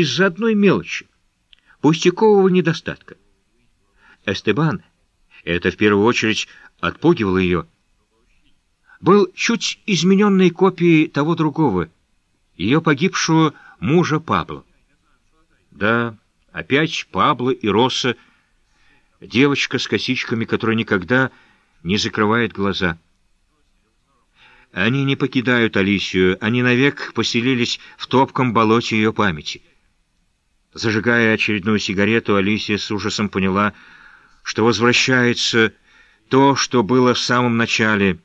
из-за одной мелочи, пустякового недостатка. Эстебан, это в первую очередь отпугивало ее, был чуть измененной копией того другого, ее погибшего мужа Пабло. Да, опять Пабло и Росса, девочка с косичками, которая никогда не закрывает глаза. Они не покидают Алисию, они навек поселились в топком болоте ее памяти. Зажигая очередную сигарету, Алисия с ужасом поняла, что возвращается то, что было в самом начале.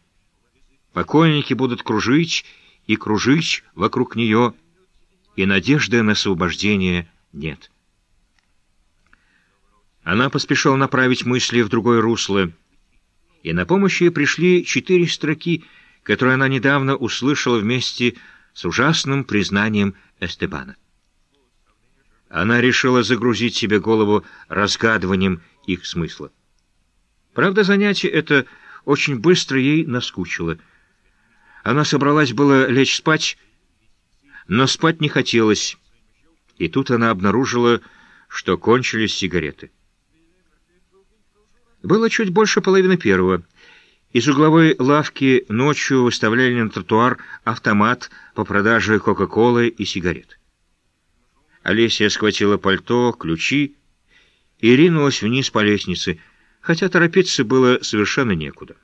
Покойники будут кружить и кружить вокруг нее, и надежды на освобождение нет. Она поспешила направить мысли в другое русло, и на помощь ей пришли четыре строки, которые она недавно услышала вместе с ужасным признанием Эстебана. Она решила загрузить себе голову разгадыванием их смысла. Правда, занятие это очень быстро ей наскучило. Она собралась было лечь спать, но спать не хотелось, и тут она обнаружила, что кончились сигареты. Было чуть больше половины первого. Из угловой лавки ночью выставляли на тротуар автомат по продаже Кока-Колы и сигарет. Олеся схватила пальто, ключи и ринулась вниз по лестнице, хотя торопиться было совершенно некуда.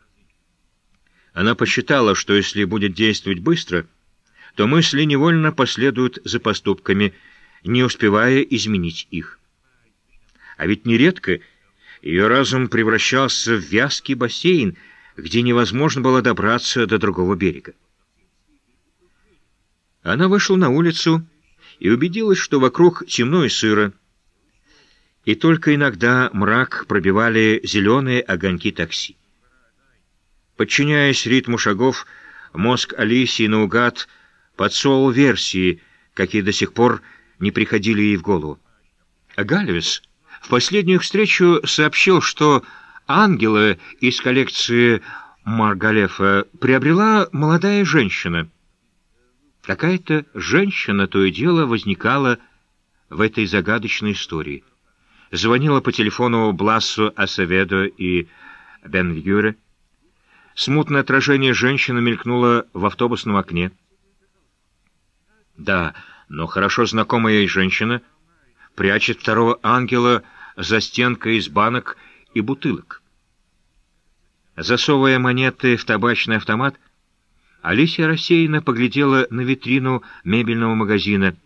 Она посчитала, что если будет действовать быстро, то мысли невольно последуют за поступками, не успевая изменить их. А ведь нередко ее разум превращался в вязкий бассейн, где невозможно было добраться до другого берега. Она вышла на улицу и убедилась, что вокруг темно и сыро, и только иногда мрак пробивали зеленые огоньки такси. Подчиняясь ритму шагов, мозг Алисии наугад подсовывал версии, какие до сих пор не приходили ей в голову. Гальвис в последнюю встречу сообщил, что ангела из коллекции Маргалефа приобрела молодая женщина. Какая-то женщина то и дело возникала в этой загадочной истории. Звонила по телефону Блассу Асаведо и Бенвьюре. Смутное отражение женщины мелькнуло в автобусном окне. Да, но хорошо знакомая ей женщина прячет второго ангела за стенкой из банок и бутылок. Засовывая монеты в табачный автомат, Алисия рассеянно поглядела на витрину мебельного магазина,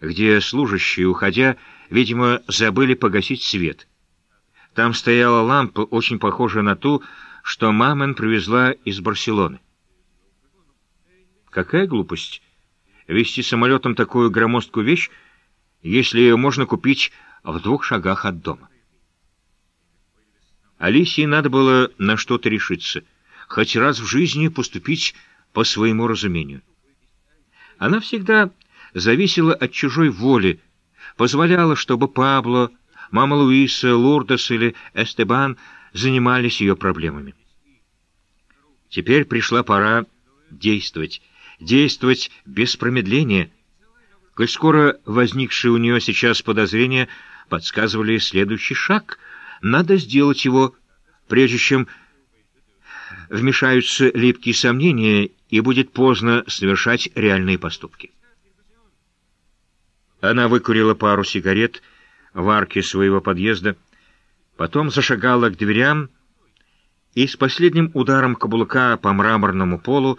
где служащие, уходя, видимо, забыли погасить свет. Там стояла лампа, очень похожая на ту, что Мамен привезла из Барселоны. Какая глупость! Вести самолетом такую громоздкую вещь, если ее можно купить в двух шагах от дома. Алисии надо было на что-то решиться, хоть раз в жизни поступить по своему разумению. Она всегда зависела от чужой воли, позволяла, чтобы Пабло, мама Луиса, Лурдес или Эстебан занимались ее проблемами. Теперь пришла пора действовать, действовать без промедления, коль скоро возникшие у нее сейчас подозрения подсказывали следующий шаг. Надо сделать его, прежде чем вмешаются липкие сомнения, и будет поздно совершать реальные поступки. Она выкурила пару сигарет в арке своего подъезда, потом зашагала к дверям и с последним ударом каблука по мраморному полу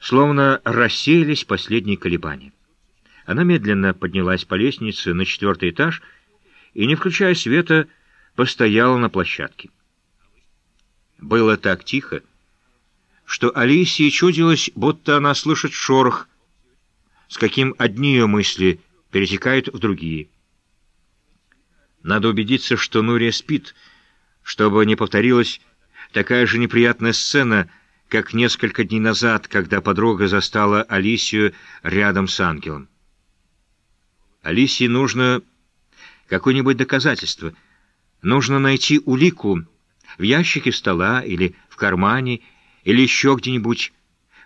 словно рассеялись последние колебания. Она медленно поднялась по лестнице на четвертый этаж и, не включая света, постояла на площадке. Было так тихо, что Алисии чудилось, будто она слышит шорох, с каким одни ее мысли перетекают в другие. Надо убедиться, что Нурия спит, чтобы не повторилась такая же неприятная сцена, как несколько дней назад, когда подруга застала Алисию рядом с ангелом. Алисии нужно какое-нибудь доказательство. Нужно найти улику в ящике стола или в кармане, или еще где-нибудь,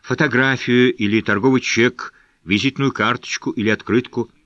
фотографию или торговый чек, визитную карточку или открытку —